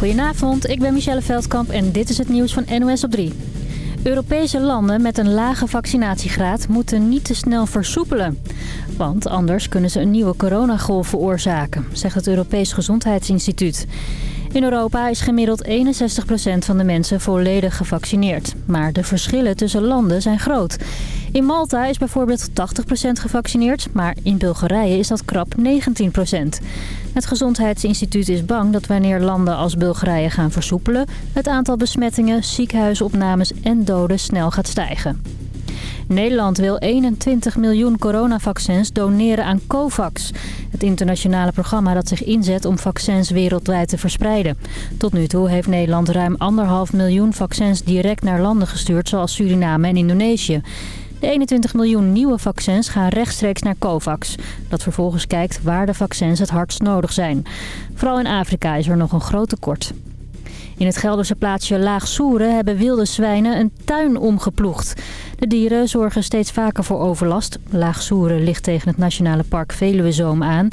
Goedenavond, ik ben Michelle Veldkamp en dit is het nieuws van NOS op 3. Europese landen met een lage vaccinatiegraad moeten niet te snel versoepelen. Want anders kunnen ze een nieuwe coronagolf veroorzaken, zegt het Europees Gezondheidsinstituut. In Europa is gemiddeld 61% van de mensen volledig gevaccineerd. Maar de verschillen tussen landen zijn groot. In Malta is bijvoorbeeld 80% gevaccineerd, maar in Bulgarije is dat krap 19%. Het Gezondheidsinstituut is bang dat wanneer landen als Bulgarije gaan versoepelen... het aantal besmettingen, ziekenhuisopnames en doden snel gaat stijgen. Nederland wil 21 miljoen coronavaccins doneren aan COVAX. Het internationale programma dat zich inzet om vaccins wereldwijd te verspreiden. Tot nu toe heeft Nederland ruim anderhalf miljoen vaccins direct naar landen gestuurd... zoals Suriname en Indonesië. De 21 miljoen nieuwe vaccins gaan rechtstreeks naar COVAX. Dat vervolgens kijkt waar de vaccins het hardst nodig zijn. Vooral in Afrika is er nog een groot tekort. In het Gelderse plaatsje Laagsoeren hebben wilde zwijnen een tuin omgeploegd. De dieren zorgen steeds vaker voor overlast. Laagsoeren ligt tegen het Nationale Park Veluwezoom aan.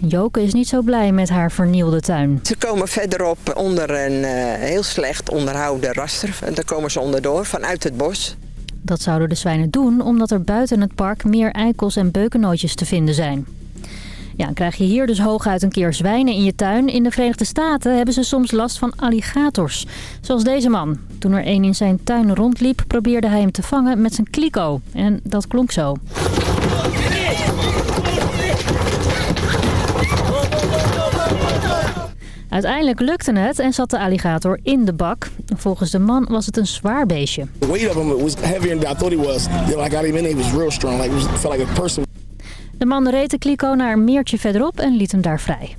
Joke is niet zo blij met haar vernielde tuin. Ze komen verderop onder een uh, heel slecht onderhouden raster. Daar komen ze onderdoor vanuit het bos. Dat zouden de zwijnen doen omdat er buiten het park meer eikels en beukennootjes te vinden zijn. Ja, dan krijg je hier dus hooguit een keer zwijnen in je tuin. In de Verenigde Staten hebben ze soms last van alligators. Zoals deze man. Toen er een in zijn tuin rondliep, probeerde hij hem te vangen met zijn kliko. En dat klonk zo. Uiteindelijk lukte het en zat de alligator in de bak. Volgens de man was het een zwaar beestje. Him was heavier than I thought was. I was real strong. Like it felt like a person. De man reed de kliko naar een meertje verderop en liet hem daar vrij.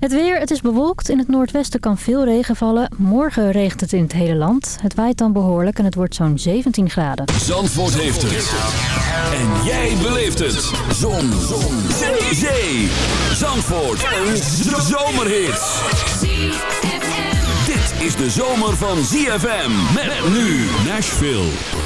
Het weer, het is bewolkt. In het noordwesten kan veel regen vallen. Morgen regent het in het hele land. Het waait dan behoorlijk en het wordt zo'n 17 graden. Zandvoort heeft het. En jij beleeft het. Zon. Zon. Zee. Zee. Zandvoort. Een zomerhit. Dit is de zomer van ZFM. Met nu Nashville.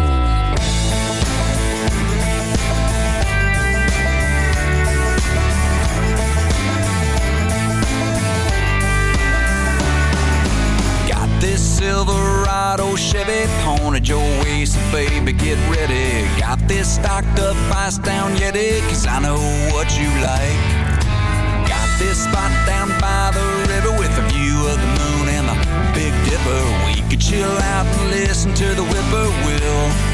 Silverado Chevy your way, so baby get ready. Got this stocked up ice down Yeti, cause I know what you like. Got this spot down by the river with a view of the moon and the Big Dipper. We could chill out and listen to the whippoorwill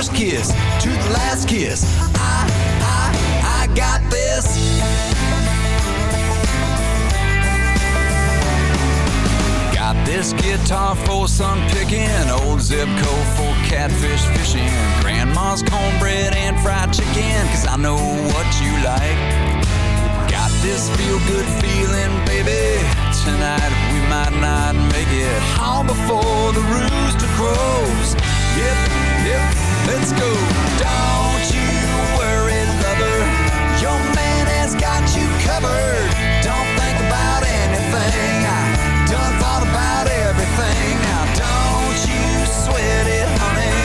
first kiss to the last kiss, I, I, I got this. Got this guitar for sun picking, old zip code for catfish fishing, grandma's cornbread and fried chicken, cause I know what you like. Got this feel good feeling, baby. Tonight we might not make it home before the rooster crows. Yep, yep, let's go. Don't you worry, lover. Your man has got you covered. Don't think about anything. I done thought about everything. Now don't you sweat it, honey.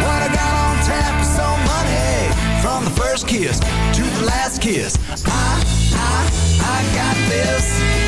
What I got on tap is some money. From the first kiss to the last kiss, I, I, I got this.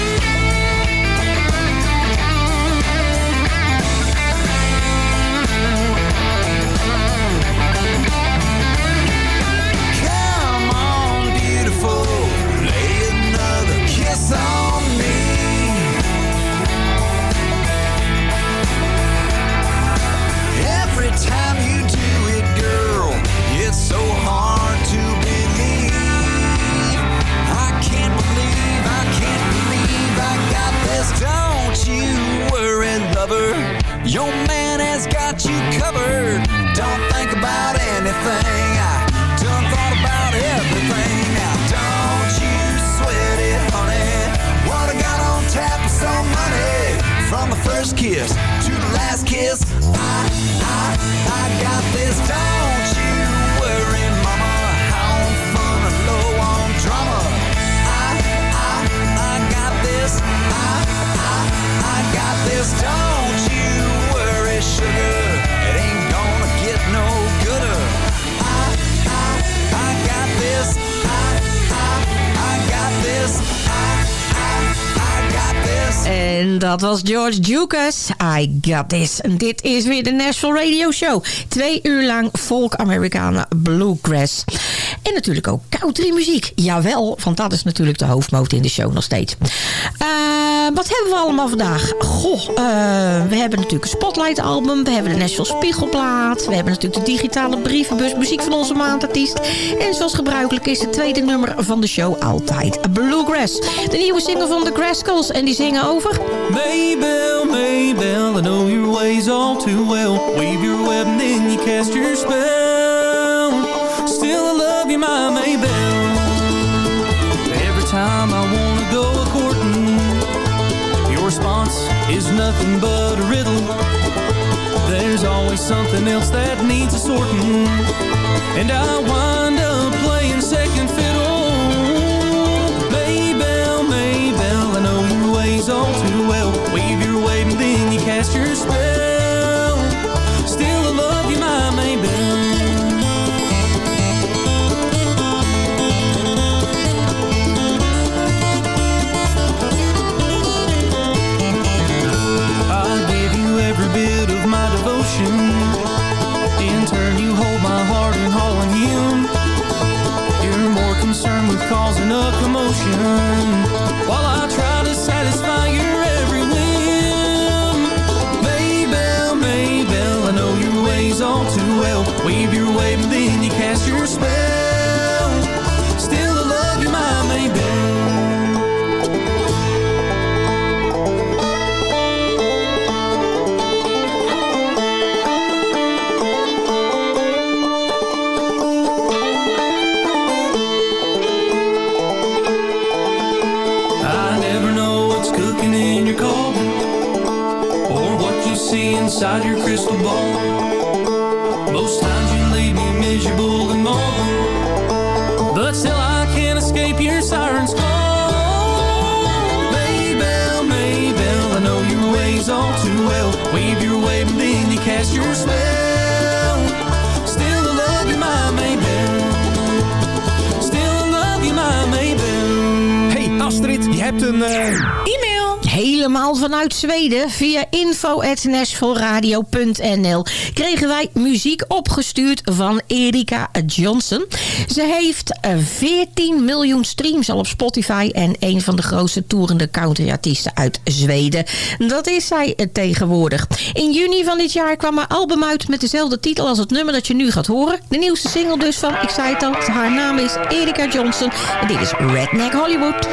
I done thought about everything. Now don't you sweat it, honey. What I got on tap is money. From the first kiss to the last kiss, I, I, I got this. Don't you worry, mama. On fun low on drama. I, I, I got this. I, I, I got this. Don't you worry, sugar. En dat was George Lucas. I got this. En dit is weer de Nashville Radio Show. Twee uur lang folk Americana bluegrass. En natuurlijk ook country muziek. Jawel, want dat is natuurlijk de hoofdmoot in de show nog steeds. Eh, wat hebben we allemaal vandaag? Goh, eh, we hebben natuurlijk een Spotlight album. We hebben de Nashville Spiegelplaat. We hebben natuurlijk de digitale brievenbus. Muziek van onze maandartiest. En zoals gebruikelijk is het tweede nummer van de show altijd Bluegrass. De nieuwe single van The Graskels. En die zingen over... Maybell, Maybell, I know your ways all too well. Wave your web and you cast your spell. Still I love you, my Maybell. Nothing but a riddle. There's always something else that needs a sorting, and I wind up playing second fiddle. Maybell, oh, Maybell, I know your ways all too well. Wave your wave and then you cast your spell. In your cauldron Or what you see inside your crystal ball. Most times you leave me miserable and mourn But still I can't escape your siren's call. Maybell, Maybell, I know your ways all too well. Wave your and then you cast your spell. Still love you, my Maybell Still love you, my Maybell Hey Astrid, je hebt een... E-mail. Helemaal vanuit Zweden via info.nashvilleradio.nl kregen wij muziek opgestuurd van Erika Johnson. Ze heeft eh, 14 miljoen streams al op Spotify en een van de grootste toerende countryartiesten uit Zweden. Dat is zij eh, tegenwoordig. In juni van dit jaar kwam haar album uit met dezelfde titel als het nummer dat je nu gaat horen. De nieuwste single dus van, ik zei het al, haar naam is Erika Johnson en dit is Redneck Hollywood.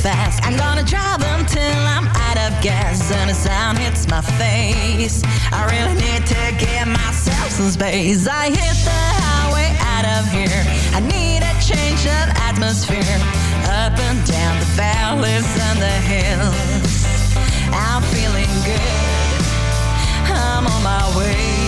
Fast. I'm gonna drive until I'm out of gas and the sun hits my face. I really need to get myself some space. I hit the highway out of here. I need a change of atmosphere. Up and down the valleys and the hills. I'm feeling good. I'm on my way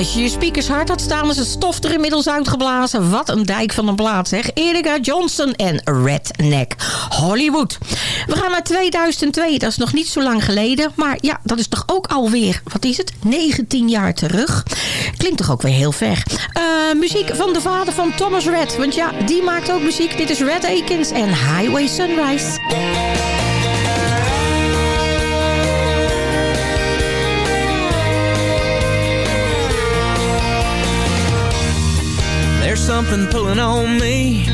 Als je je speakers hard had staan, is het stof er inmiddels uitgeblazen. Wat een dijk van een plaat, zeg. Erika Johnson en Redneck Hollywood. We gaan naar 2002, dat is nog niet zo lang geleden. Maar ja, dat is toch ook alweer, wat is het, 19 jaar terug. Klinkt toch ook weer heel ver. Eh, muziek van de vader van Thomas Red. Want ja, die maakt ook muziek. Dit is Red Akins en Highway Sunrise. something pulling on me.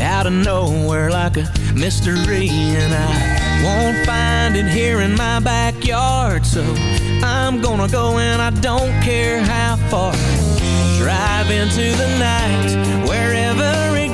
Out of nowhere like a mystery and I won't find it here in my backyard. So I'm gonna go and I don't care how far. Drive into the night wherever it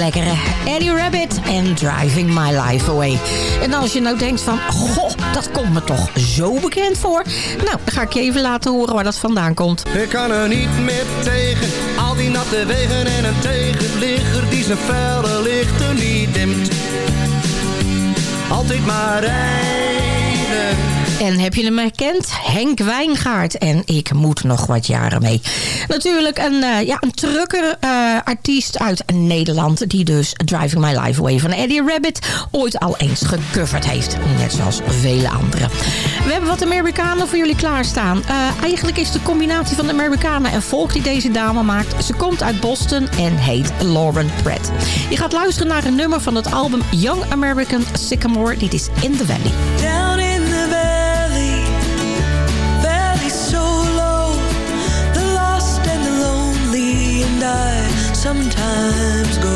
Hij blijft toch zo lekker, hè? Eddie Rabbit en Driving My Life Away. En als je nou denkt van, goh, dat komt me toch zo bekend voor. Nou, dan ga ik je even laten horen waar dat vandaan komt. Ik kan er niet meer tegen, al die natte wegen en een tegenligger die zijn felle lichten niet dimt. Altijd maar rijden. En heb je hem herkend? Henk Wijngaard. En ik moet nog wat jaren mee. Natuurlijk een, uh, ja, een trucker uh, artiest uit Nederland... die dus Driving My Life Away van Eddie Rabbit... ooit al eens gecoverd heeft. Net zoals vele anderen. We hebben wat Amerikanen voor jullie klaarstaan. Uh, eigenlijk is de combinatie van de Amerikanen en volk die deze dame maakt... ze komt uit Boston en heet Lauren Pratt. Je gaat luisteren naar een nummer van het album Young American Sycamore. Dit is in the valley, sometimes go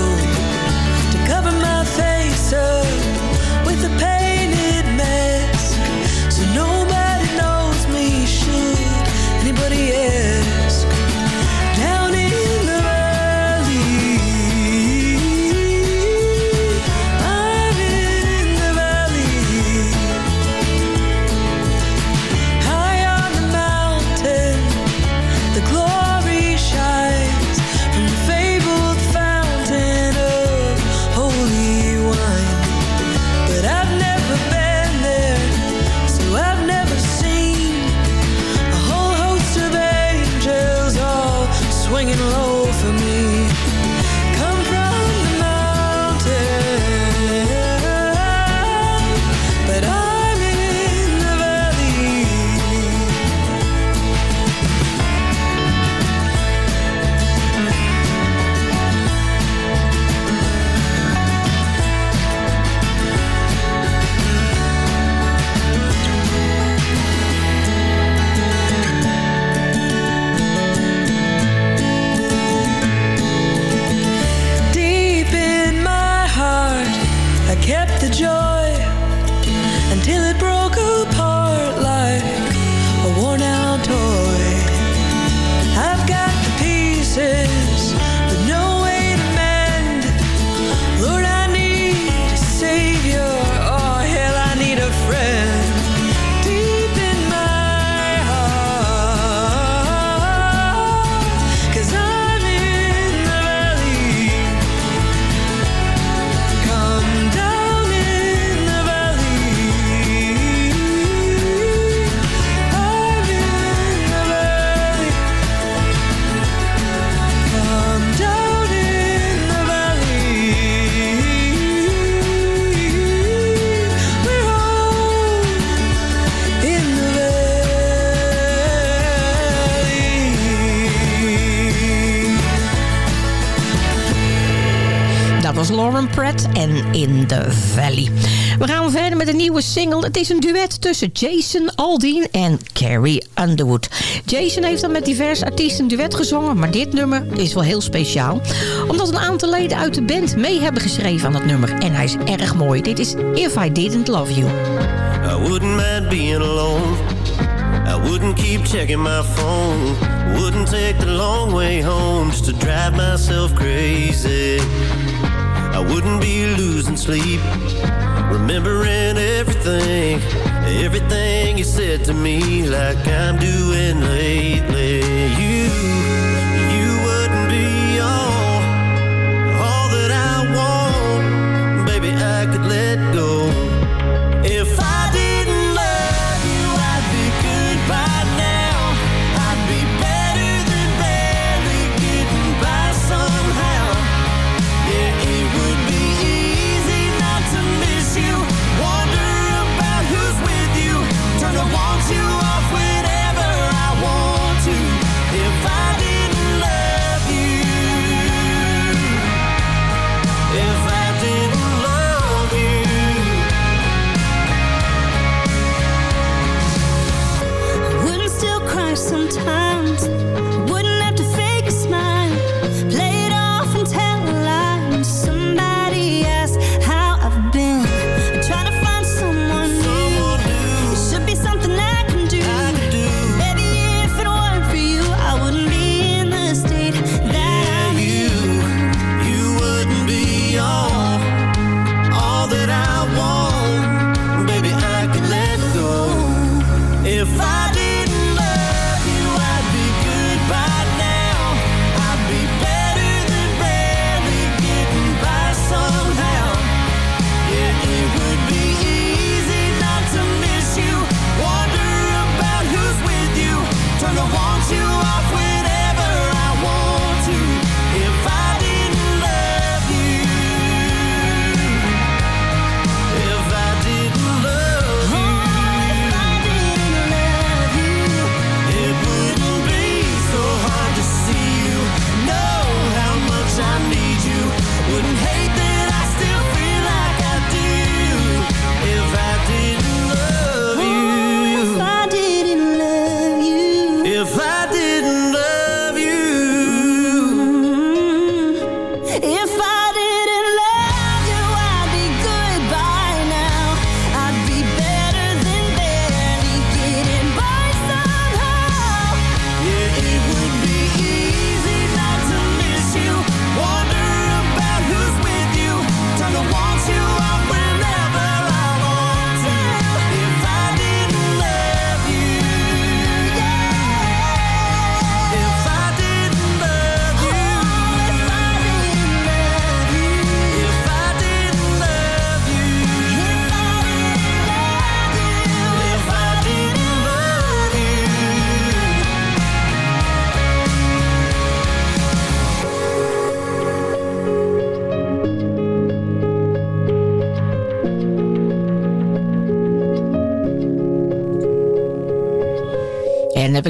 Het is een duet tussen Jason Aldean en Carrie Underwood. Jason heeft dan met diverse artiesten duet gezongen, maar dit nummer is wel heel speciaal. Omdat een aantal leden uit de band mee hebben geschreven aan dat nummer. En hij is erg mooi. Dit is If I Didn't Love You. I wouldn't. I wouldn't keep checking my phone. Wouldn't take the long way home to drive myself crazy. I wouldn't be losing sleep. Remembering everything, everything you said to me, like I'm doing lately. You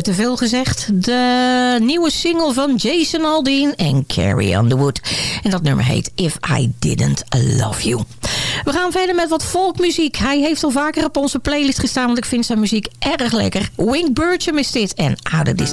te veel gezegd. De nieuwe single van Jason Aldean en Carrie Underwood. En dat nummer heet If I Didn't Love You. We gaan verder met wat folkmuziek. Hij heeft al vaker op onze playlist gestaan, want ik vind zijn muziek erg lekker. Wink Burcham is dit en Out of This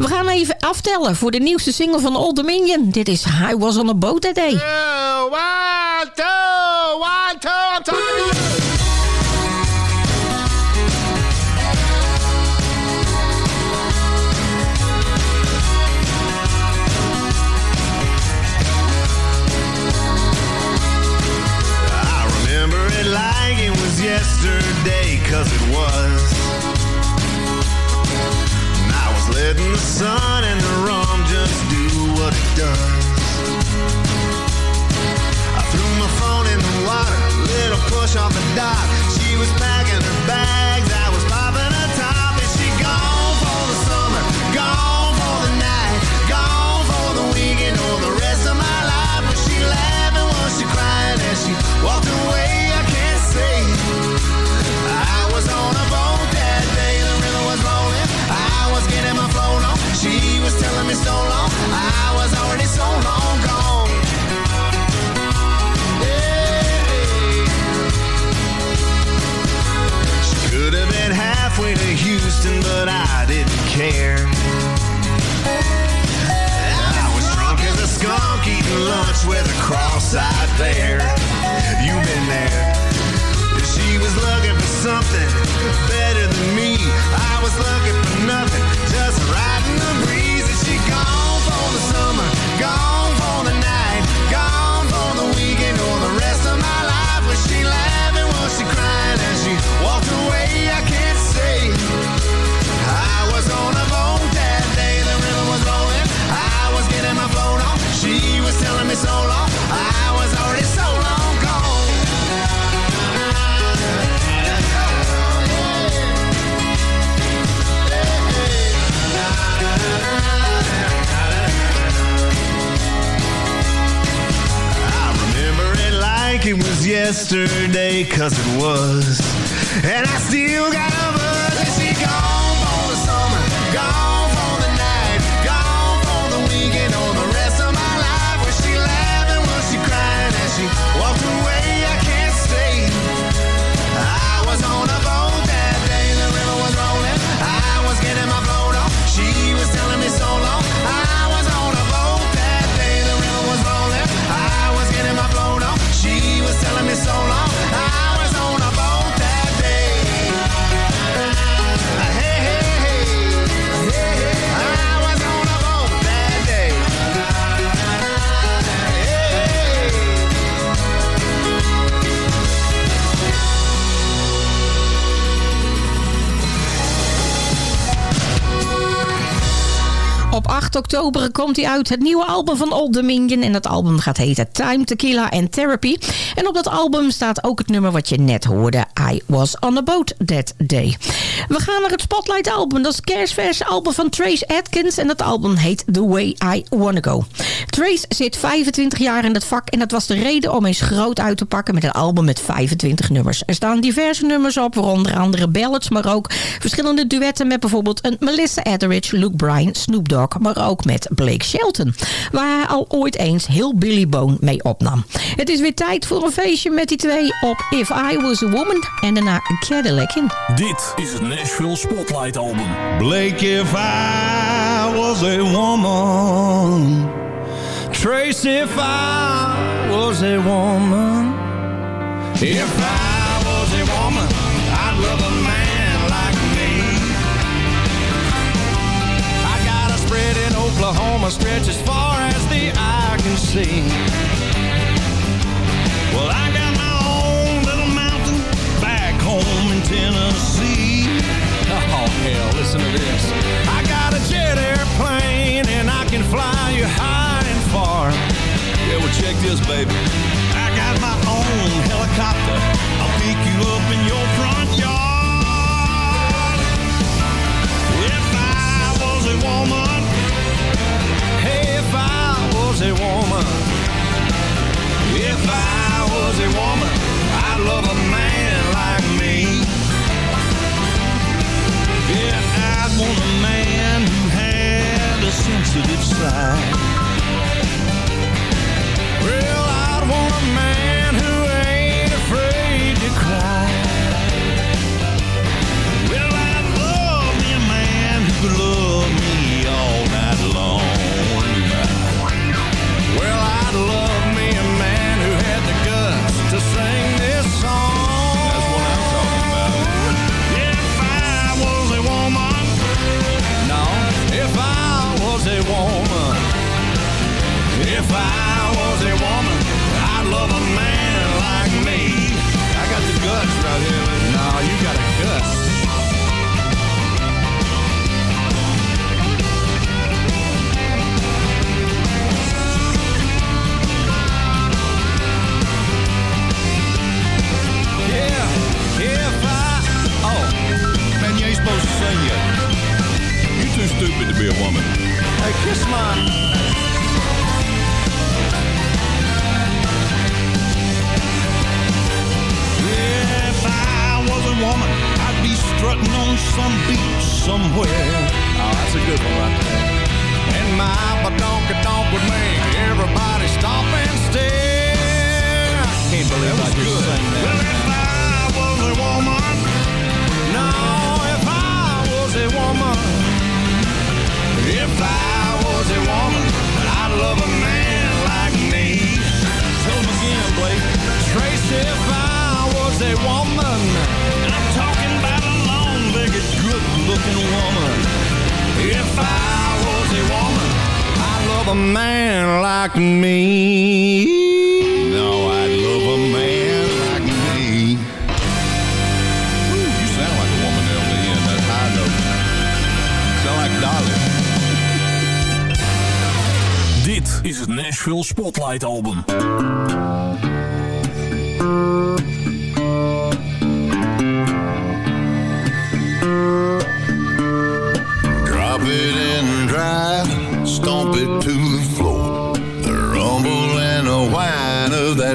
We gaan even aftellen voor de nieuwste single van Old Dominion. Dit is I Was On A Boat That Day. Yeah, one, two, one, two, I'm talking to you. yesterday, cause it was sun and the wrong just do what it does. I threw my phone in the water, little push off the dock. She was packing her bag. nothing, but I didn't care. I was drunk as a skunk eating lunch with a cross-eyed bear. You've been there. She was looking for something better than me. I was looking it was yesterday, cause it was. And I still got Op 8 oktober komt hij uit, het nieuwe album van Old Dominion. En dat album gaat heten Time, Tequila and Therapy. En op dat album staat ook het nummer wat je net hoorde. I Was On A Boat That Day. We gaan naar het Spotlight album. Dat is het kerstverse album van Trace Atkins. En dat album heet The Way I Wanna Go. Trace zit 25 jaar in het vak. En dat was de reden om eens groot uit te pakken met een album met 25 nummers. Er staan diverse nummers op, waaronder andere ballads. Maar ook verschillende duetten met bijvoorbeeld een Melissa Etheridge, Luke Bryan, Snoop Dogg. Maar ook met Blake Shelton. Waar hij al ooit eens heel Billy Bone mee opnam. Het is weer tijd voor een feestje met die twee op If I Was A Woman. En daarna Cadillac in. Dit is het Nashville Spotlight Album. Blake, if I was a woman. Trace, if I was a woman. If I was a woman, I'd love a man like me. I got a spread in Oklahoma, stretch as far as the eye can see. Tennessee. Oh, hell, listen to this. I got a jet airplane and I can fly you high and far. Yeah, well, check this, baby. I got my own helicopter. I'll pick you up in your front yard. If I was a woman, hey, if I was a woman, if I was a woman, I'd love a want a man who had a sensitive side.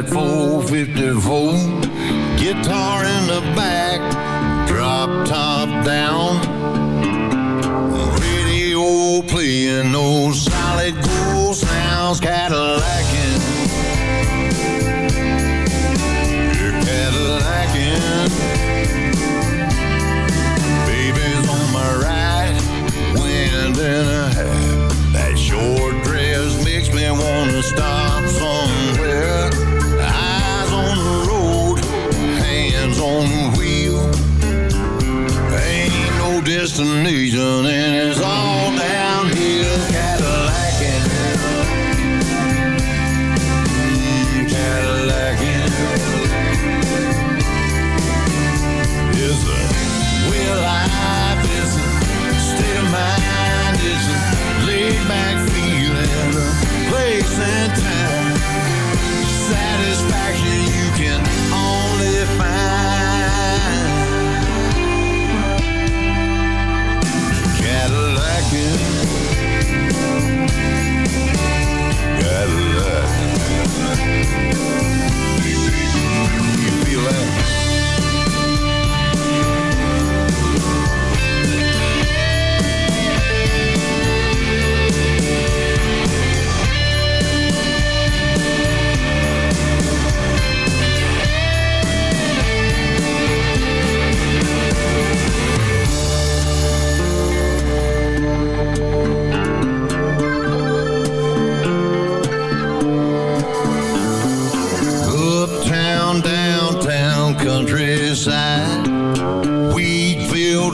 That 450 54, guitar in the back, drop top down. Radio playing those solid gold sounds, Cadillacin'. Cadillacin'. Baby's on my right, wind half. That short dress makes me wanna stop just a needle in his arm.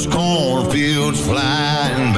Cornfields flying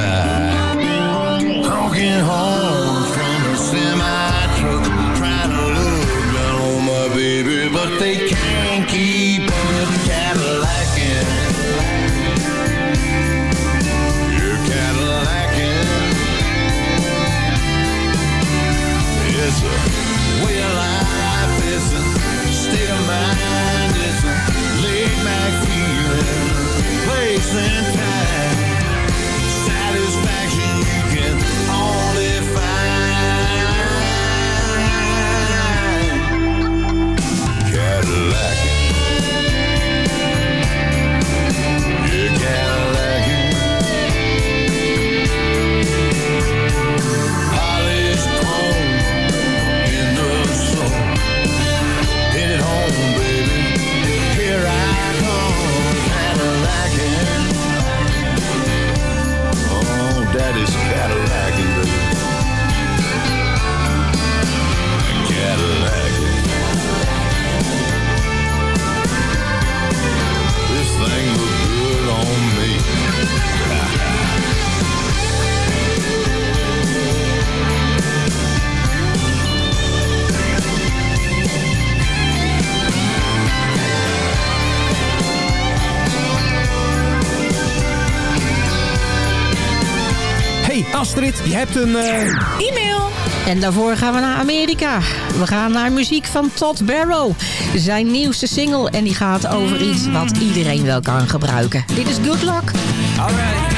hebt een... eh, E-mail. En daarvoor gaan we naar Amerika. We gaan naar muziek van Todd Barrow. Zijn nieuwste single. En die gaat over iets wat iedereen wel kan gebruiken. Dit is Good Luck. Alright.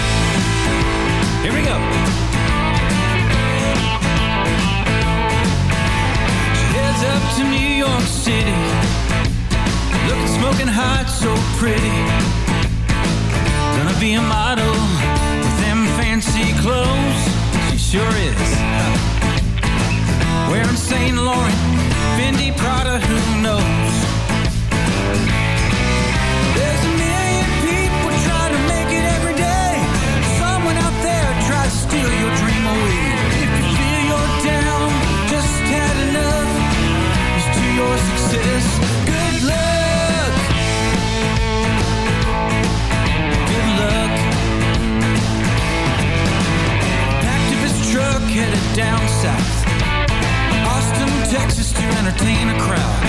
Here we go. Heads up to New York City. Looking smoking hot, so pretty. Gonna be a model sure is. Down south. Austin, Texas to entertain a crowd.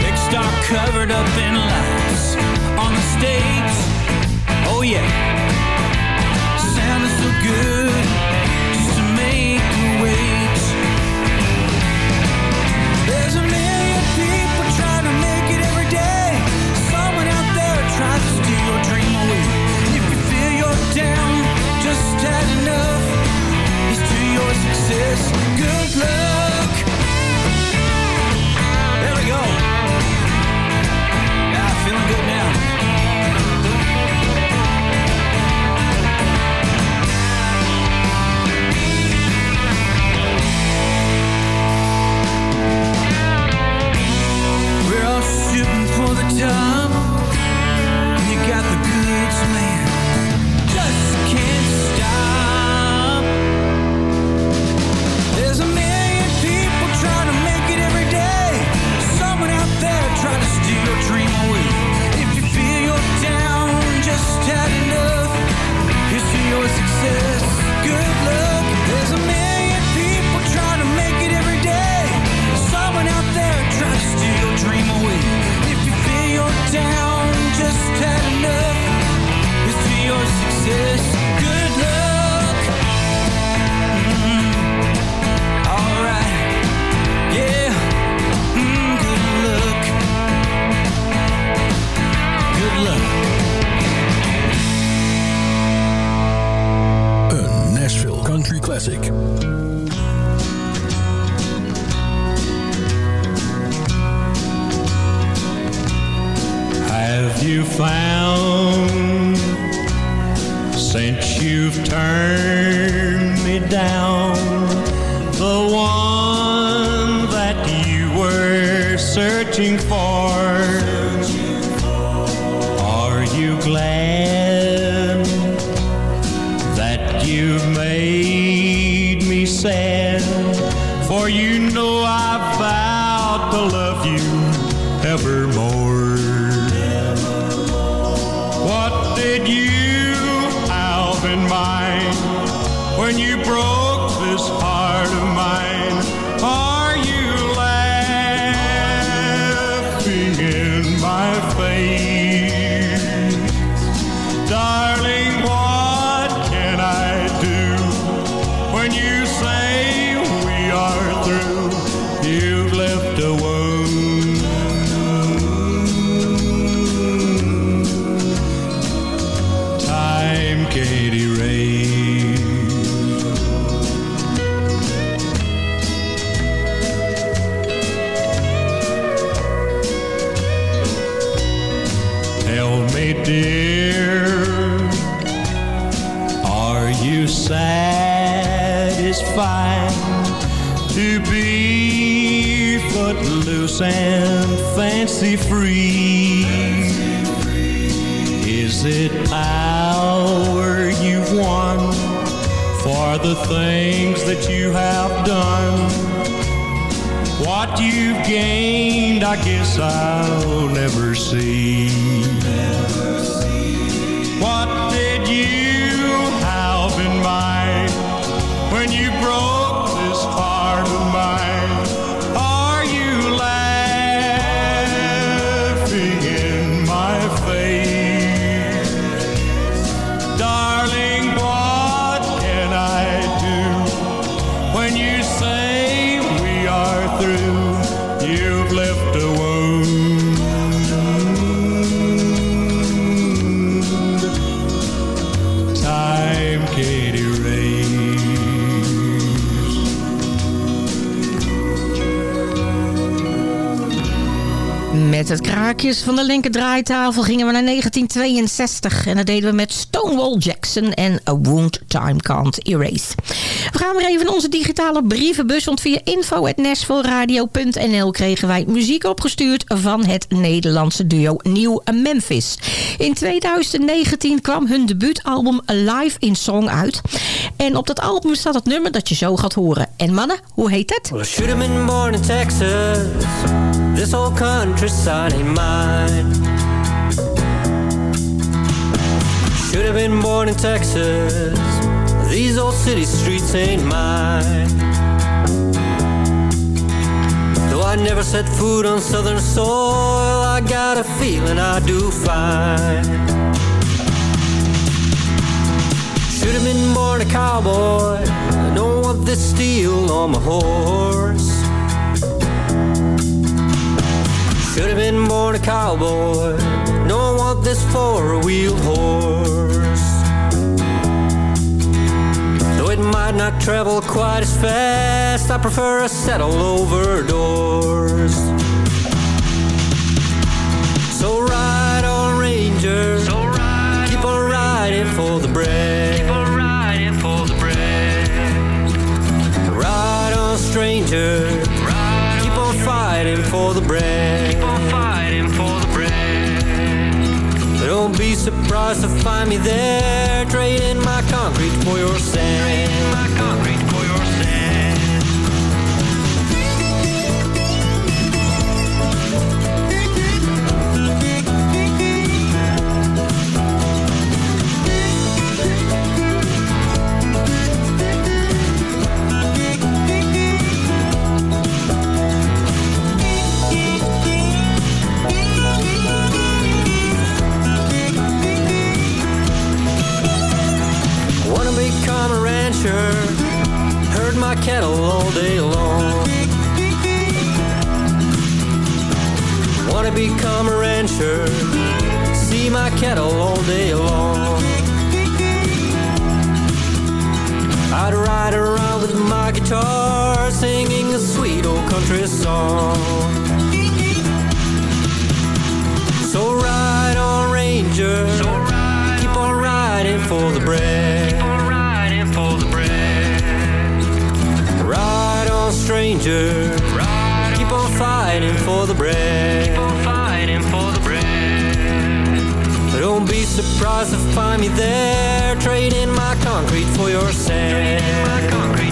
Big star covered up in lights on the stage. Oh yeah, just good luck. There we go. Yeah, feeling good now. We're all shooting for the top. Dear, are you satisfied to be footloose and fancy free? Is it power you've won for the things that you have done? What you've gained, I guess I'll van de linker draaitafel gingen we naar 1962. En dat deden we met Stonewall Jackson en A Wound Time Can't Erase. We gaan weer even onze digitale brievenbus. Want via kregen wij muziek opgestuurd van het Nederlandse duo Nieuw Memphis. In 2019 kwam hun debuutalbum Live in Song uit. En op dat album staat het nummer dat je zo gaat horen. En mannen, hoe heet het? Well, This whole countryside ain't mine. Should have been born in Texas. These old city streets ain't mine. Though I never set foot on southern soil, I got a feeling I do fine. Should have been born a cowboy. I don't want this steel on my horse. Should have been born a cowboy. Don't want this four-wheeled horse. Though it might not travel quite as fast, I prefer a saddle over doors. So ride on, Ranger. So ride Keep on riding for the bread. Keep on riding for the bread. Ride on, stranger. For the bread. Keep on fighting for the bread. Don't be surprised to find me there, trading my concrete for your sand. Cattle all day long. Wanna become a rancher, see my cattle all day long. I'd ride around with my guitar singing a sweet old country song. On, stranger. Keep on fighting for the bread. Don't be surprised to find me there, trading my concrete for your sand.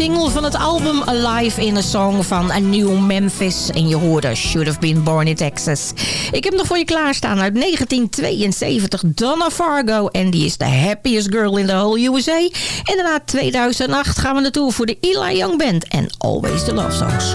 Single van het album Alive in a Song van A New Memphis. En je hoorde Should Have Been Born in Texas. Ik heb nog voor je klaarstaan uit 1972 Donna Fargo. En die is the happiest girl in the whole USA. En daarna 2008 gaan we naartoe voor de Eli Young Band. En Always the Love Songs.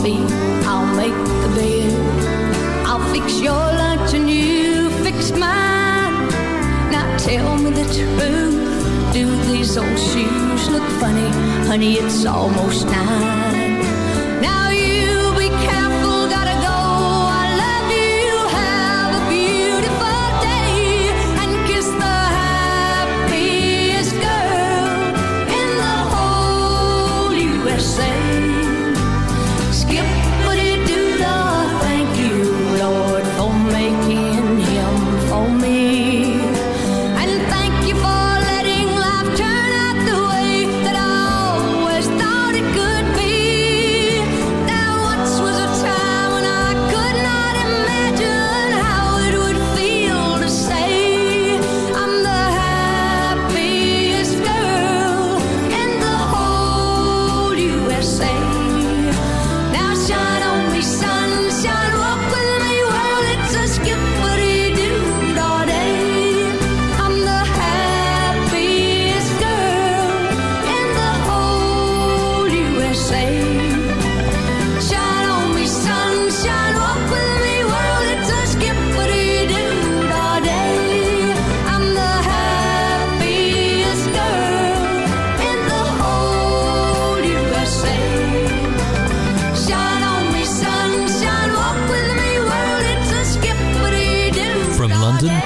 coffee, I'll make the bed. I'll fix your lunch and you fix mine. Now tell me the truth. Do these old shoes look funny? Honey, it's almost nine.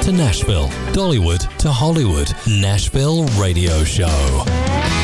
To Nashville, Dollywood to Hollywood, Nashville Radio Show.